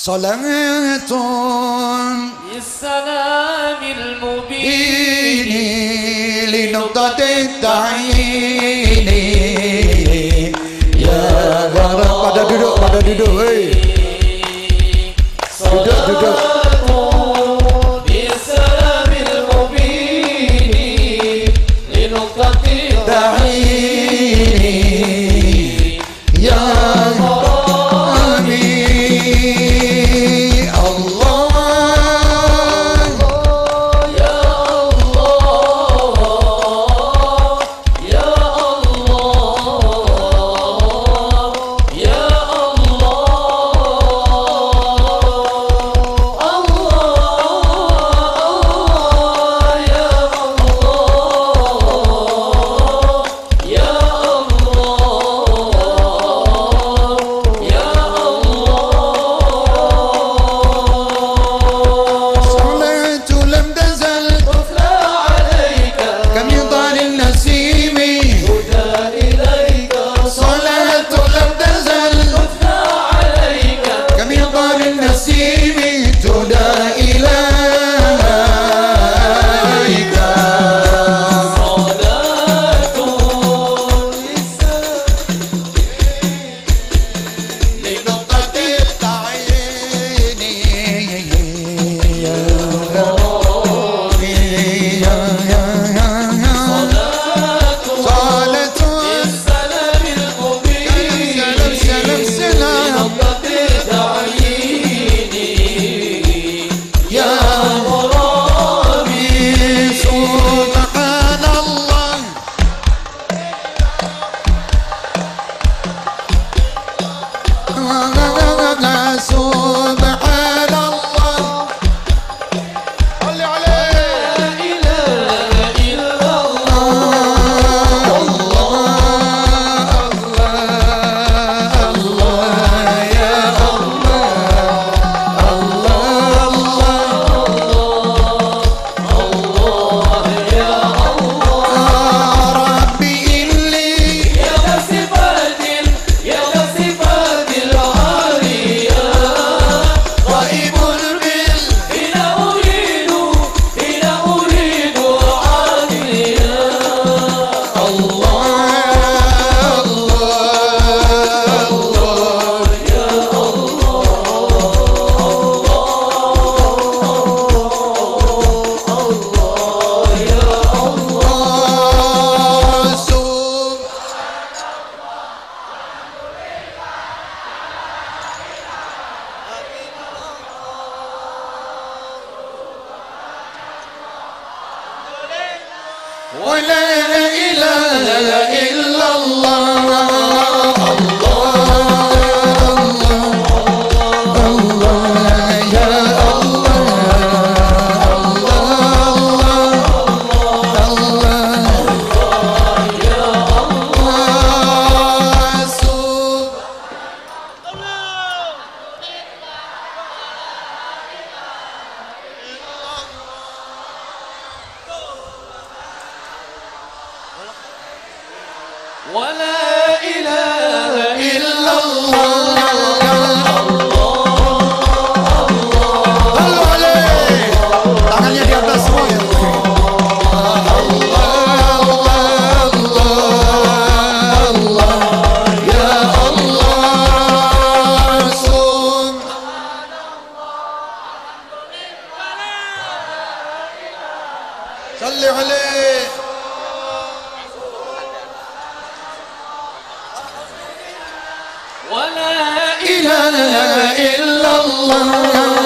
صلاة للسلام المبين. لنقطة التعيين. يا رب. pada duduk pada duduk hey. duduk duduk ولا إله إلا الله. صلي عليه. الله